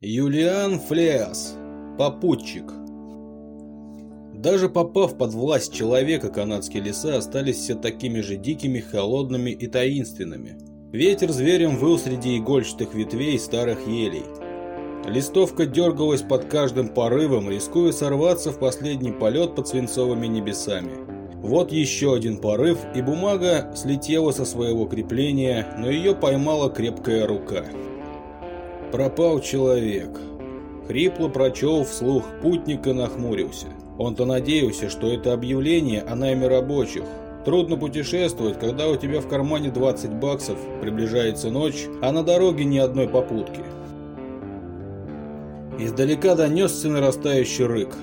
Юлиан Флеас. Попутчик. Даже попав под власть человека, канадские леса остались все такими же дикими, холодными и таинственными. Ветер зверем выл среди игольчатых ветвей старых елей. Листовка дергалась под каждым порывом, рискуя сорваться в последний полет под свинцовыми небесами. Вот еще один порыв, и бумага слетела со своего крепления, но ее поймала крепкая рука. Пропал человек. Хрипло прочел вслух путник и нахмурился. Он-то надеялся, что это объявление о найме рабочих. Трудно путешествовать, когда у тебя в кармане 20 баксов, приближается ночь, а на дороге ни одной попутки. Издалека донесся нарастающий рык.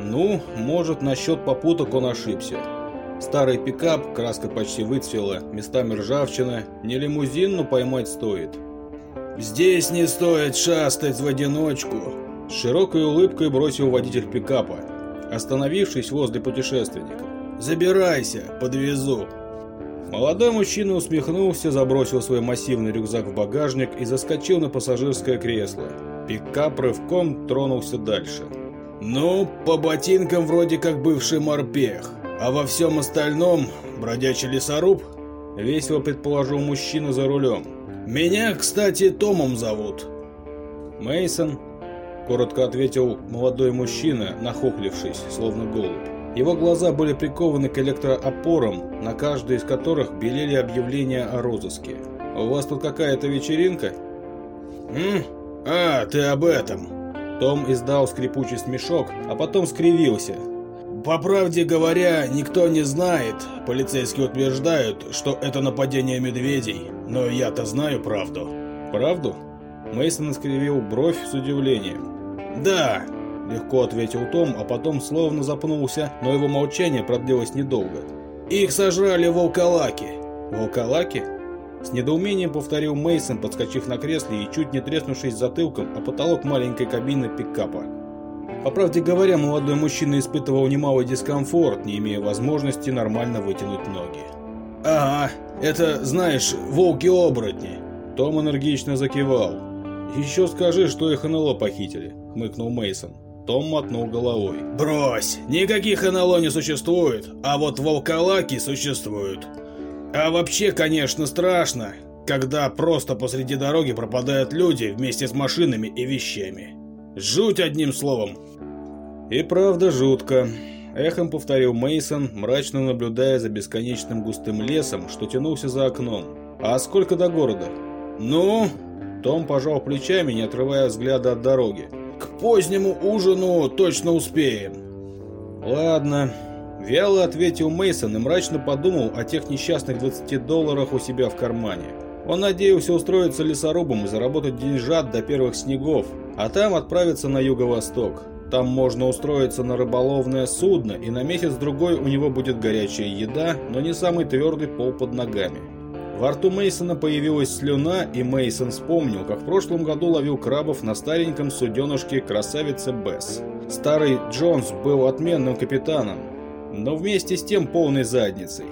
Ну, может, насчет попуток он ошибся. Старый пикап, краска почти выцвела, местами ржавчина, не лимузин, но поймать стоит. «Здесь не стоит шастать в одиночку», – с широкой улыбкой бросил водитель пикапа, остановившись возле путешественника. «Забирайся, подвезу». Молодой мужчина усмехнулся, забросил свой массивный рюкзак в багажник и заскочил на пассажирское кресло. Пикап рывком тронулся дальше. «Ну, по ботинкам вроде как бывший морпех, а во всем остальном бродячий лесоруб?» Весело предположил мужчина за рулем. Меня, кстати, Томом зовут. Мейсон, коротко ответил молодой мужчина, нахохлившись, словно голубь. Его глаза были прикованы к электроопорам, на каждой из которых белели объявления о розыске. «У вас тут какая-то вечеринка?» «М? А, ты об этом!» Том издал скрипучий смешок, а потом скривился, по правде говоря, никто не знает. Полицейские утверждают, что это нападение медведей, но я-то знаю правду. Правду? Мейсон искривил бровь с удивлением. Да, легко ответил Том, а потом словно запнулся, но его молчание продлилось недолго. Их сожрали волколаки. Волколаки? С недоумением повторил Мейсон, подскочив на кресле и чуть не треснувшись затылком о потолок маленькой кабины пикапа. По правде говоря, молодой мужчина испытывал немалый дискомфорт, не имея возможности нормально вытянуть ноги. «Ага, это, знаешь, волки-оборотни!» Том энергично закивал. «Еще скажи, что их НЛО похитили», — хмыкнул Мейсон. Том мотнул головой. «Брось! Никаких НЛО не существует, а вот волколаки существуют. А вообще, конечно, страшно, когда просто посреди дороги пропадают люди вместе с машинами и вещами. Жуть одним словом. И правда жутко. Эхом повторил Мейсон, мрачно наблюдая за бесконечным густым лесом, что тянулся за окном. А сколько до города? Ну, том пожал плечами, не отрывая взгляда от дороги. К позднему ужину точно успеем. Ладно, вяло ответил Мейсон и мрачно подумал о тех несчастных 20 долларах у себя в кармане. Он надеялся устроиться лесорубом и заработать деньжат до первых снегов, а там отправиться на юго-восток. Там можно устроиться на рыболовное судно, и на месяц-другой у него будет горячая еда, но не самый твердый пол под ногами. Во рту Мейсона появилась слюна, и Мейсон вспомнил, как в прошлом году ловил крабов на стареньком суденышке красавицы Бесс. Старый Джонс был отменным капитаном, но вместе с тем полной задницей.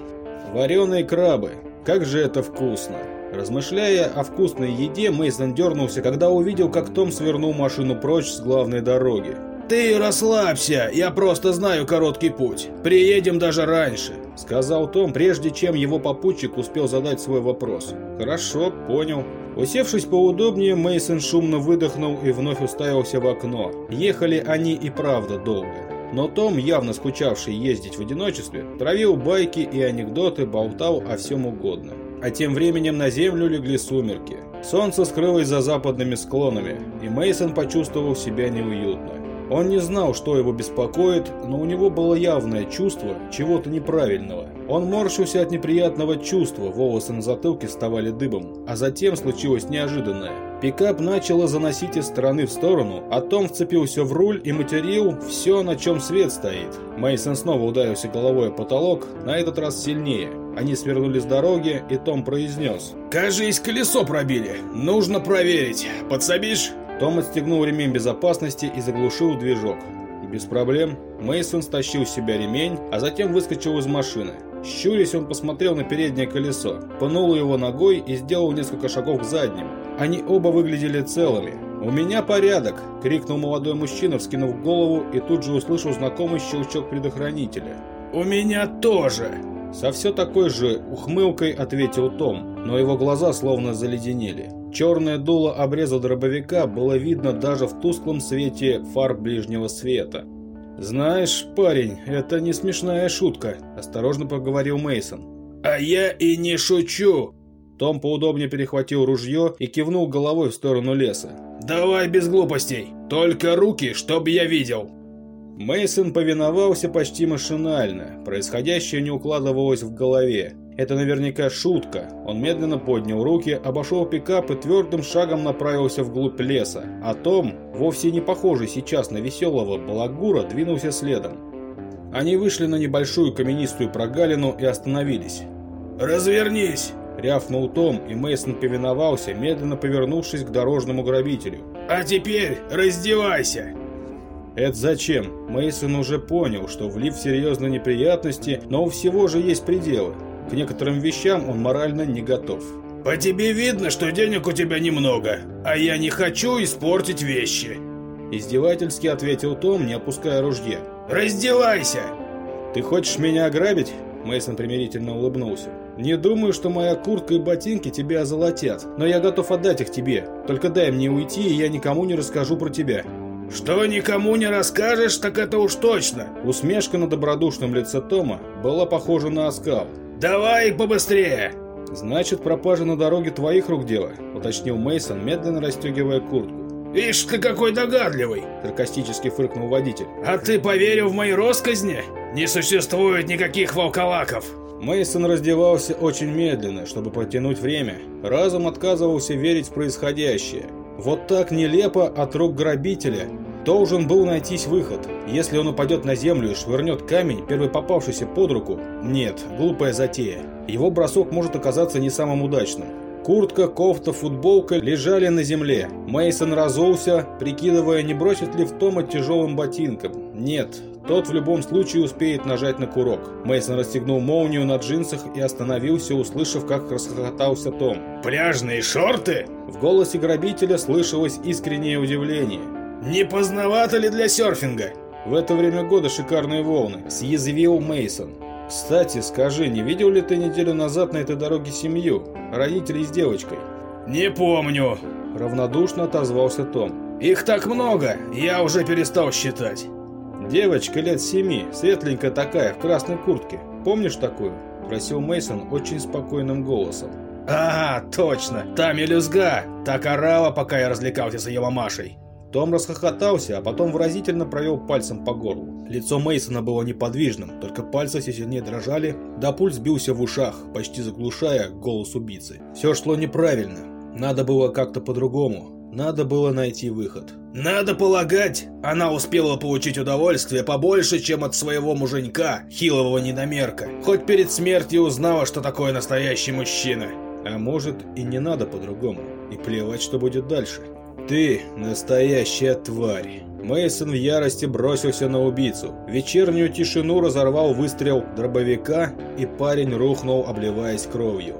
Вареные крабы, как же это вкусно! Размышляя о вкусной еде, Мейсон дернулся, когда увидел, как Том свернул машину прочь с главной дороги. «Ты расслабься, я просто знаю короткий путь. Приедем даже раньше», — сказал Том, прежде чем его попутчик успел задать свой вопрос. «Хорошо, понял». Усевшись поудобнее, Мейсон шумно выдохнул и вновь уставился в окно. Ехали они и правда долго. Но Том, явно скучавший ездить в одиночестве, травил байки и анекдоты, болтал о всем угодно. А тем временем на землю легли сумерки. Солнце скрылось за западными склонами, и Мейсон почувствовал себя неуютно. Он не знал, что его беспокоит, но у него было явное чувство чего-то неправильного. Он морщился от неприятного чувства, волосы на затылке вставали дыбом, а затем случилось неожиданное. Пикап начало заносить из стороны в сторону, а Том вцепился в руль и материл все, на чем свет стоит. Мейсон снова ударился головой о потолок, на этот раз сильнее. Они свернули с дороги, и Том произнес. «Кажись, колесо пробили. Нужно проверить. Подсобишь?» Том отстегнул ремень безопасности и заглушил движок. Без проблем. Мейсон стащил с себя ремень, а затем выскочил из машины. Щурясь, он посмотрел на переднее колесо, пнул его ногой и сделал несколько шагов к задним. Они оба выглядели целыми. «У меня порядок!» — крикнул молодой мужчина, вскинув голову, и тут же услышал знакомый щелчок предохранителя. «У меня тоже!» Со все такой же ухмылкой ответил Том, но его глаза словно заледенели. Черное дуло обреза дробовика было видно даже в тусклом свете фар ближнего света. «Знаешь, парень, это не смешная шутка», – осторожно поговорил Мейсон. «А я и не шучу!» Том поудобнее перехватил ружье и кивнул головой в сторону леса. «Давай без глупостей, только руки, чтоб я видел!» Мейсон повиновался почти машинально. Происходящее не укладывалось в голове. Это наверняка шутка. Он медленно поднял руки, обошел пикап и твердым шагом направился вглубь леса. А Том, вовсе не похожий сейчас на веселого балагура, двинулся следом. Они вышли на небольшую каменистую прогалину и остановились. «Развернись!» – рявкнул Том, и Мейсон повиновался, медленно повернувшись к дорожному грабителю. «А теперь раздевайся!» Это зачем? Мейсон уже понял, что влив в серьезные неприятности, но у всего же есть пределы. К некоторым вещам он морально не готов. «По тебе видно, что денег у тебя немного, а я не хочу испортить вещи!» Издевательски ответил Том, не опуская ружье. «Раздевайся!» «Ты хочешь меня ограбить?» Мейсон примирительно улыбнулся. «Не думаю, что моя куртка и ботинки тебя озолотят, но я готов отдать их тебе. Только дай мне уйти, и я никому не расскажу про тебя». «Что никому не расскажешь, так это уж точно!» Усмешка на добродушном лице Тома была похожа на оскал. «Давай побыстрее!» «Значит, пропажа на дороге твоих рук дело», — уточнил Мейсон, медленно расстегивая куртку. «Ишь ты какой догадливый!» — саркастически фыркнул водитель. «А ты поверил в мои росказни? Не существует никаких волколаков!» Мейсон раздевался очень медленно, чтобы протянуть время. Разум отказывался верить в происходящее. Вот так нелепо от рук грабителя должен был найтись выход. Если он упадет на землю и швырнет камень, первый попавшийся под руку, нет, глупая затея. Его бросок может оказаться не самым удачным. Куртка, кофта, футболка лежали на земле. Мейсон разулся, прикидывая, не бросит ли в Тома тяжелым ботинком. Нет, тот в любом случае успеет нажать на курок. Мейсон расстегнул молнию на джинсах и остановился, услышав, как расхохотался Том. «Пляжные шорты?» В голосе грабителя слышалось искреннее удивление. «Не поздновато ли для серфинга?» В это время года шикарные волны, съязвил Мейсон. Кстати, скажи, не видел ли ты неделю назад на этой дороге семью, родителей с девочкой? Не помню, равнодушно отозвался Том. Их так много, я уже перестал считать. Девочка лет семи, светленькая такая, в красной куртке. Помнишь такую? Просил Мейсон очень спокойным голосом. А, точно, та мелюзга, так орала, пока я развлекался с ее мамашей. Том расхохотался, а потом выразительно провел пальцем по горлу. Лицо Мейсона было неподвижным, только пальцы все сильнее дрожали, да пульс бился в ушах, почти заглушая голос убийцы. Все шло неправильно. Надо было как-то по-другому. Надо было найти выход. Надо полагать, она успела получить удовольствие побольше, чем от своего муженька, хилого недомерка. Хоть перед смертью узнала, что такое настоящий мужчина. А может и не надо по-другому. И плевать, что будет дальше. «Ты настоящая тварь!» Мейсон в ярости бросился на убийцу. Вечернюю тишину разорвал выстрел дробовика, и парень рухнул, обливаясь кровью.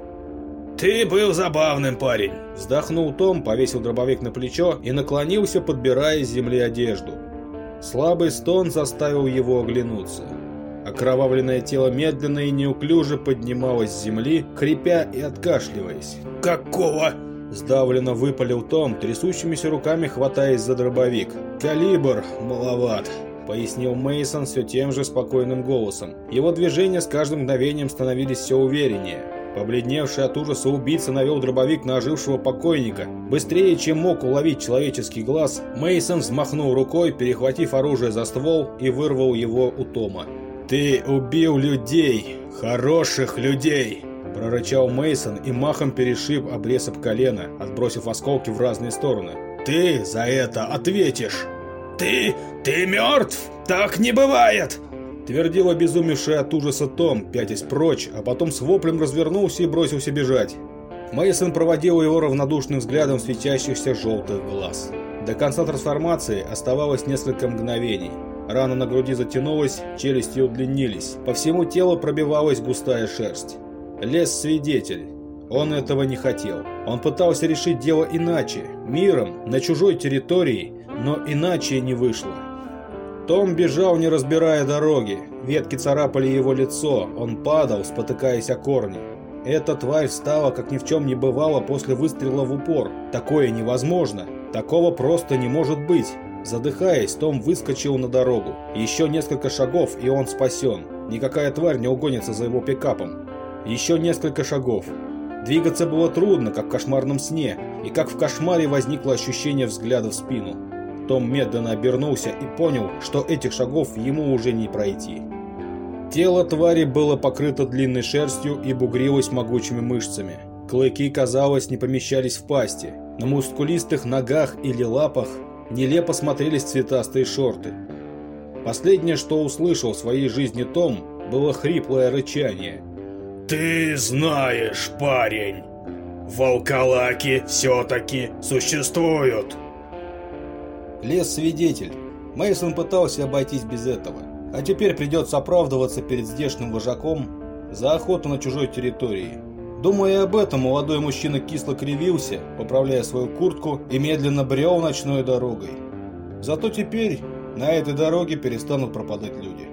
«Ты был забавным парень!» Вздохнул Том, повесил дробовик на плечо и наклонился, подбирая с земли одежду. Слабый стон заставил его оглянуться. Окровавленное тело медленно и неуклюже поднималось с земли, хрипя и откашливаясь. «Какого?» Сдавленно выпалил Том, трясущимися руками хватаясь за дробовик. «Калибр маловат», — пояснил Мейсон все тем же спокойным голосом. Его движения с каждым мгновением становились все увереннее. Побледневший от ужаса убийца навел дробовик на ожившего покойника. Быстрее, чем мог уловить человеческий глаз, Мейсон взмахнул рукой, перехватив оружие за ствол и вырвал его у Тома. «Ты убил людей! Хороших людей!» Прорычал Мейсон и махом перешиб обрез об колено, отбросив осколки в разные стороны. «Ты за это ответишь!» «Ты... ты мертв? Так не бывает!» Твердил обезумевший от ужаса Том, пятясь прочь, а потом с воплем развернулся и бросился бежать. Мейсон проводил его равнодушным взглядом светящихся желтых глаз. До конца трансформации оставалось несколько мгновений. Рана на груди затянулась, челюсти удлинились. По всему телу пробивалась густая шерсть. Лес свидетель. Он этого не хотел. Он пытался решить дело иначе, миром, на чужой территории, но иначе не вышло. Том бежал, не разбирая дороги. Ветки царапали его лицо, он падал, спотыкаясь о корни. Эта тварь встала, как ни в чем не бывало, после выстрела в упор. Такое невозможно. Такого просто не может быть. Задыхаясь, Том выскочил на дорогу. Еще несколько шагов, и он спасен. Никакая тварь не угонится за его пикапом. Еще несколько шагов. Двигаться было трудно, как в кошмарном сне, и как в кошмаре возникло ощущение взгляда в спину. Том медленно обернулся и понял, что этих шагов ему уже не пройти. Тело твари было покрыто длинной шерстью и бугрилось могучими мышцами. Клыки, казалось, не помещались в пасти. На мускулистых ногах или лапах нелепо смотрелись цветастые шорты. Последнее, что услышал в своей жизни Том, было хриплое рычание. «Ты знаешь, парень, волколаки все-таки существуют!» Лес свидетель. Мейсон пытался обойтись без этого. А теперь придется оправдываться перед здешним вожаком за охоту на чужой территории. Думая об этом, молодой мужчина кисло кривился, поправляя свою куртку и медленно брел ночной дорогой. Зато теперь на этой дороге перестанут пропадать люди.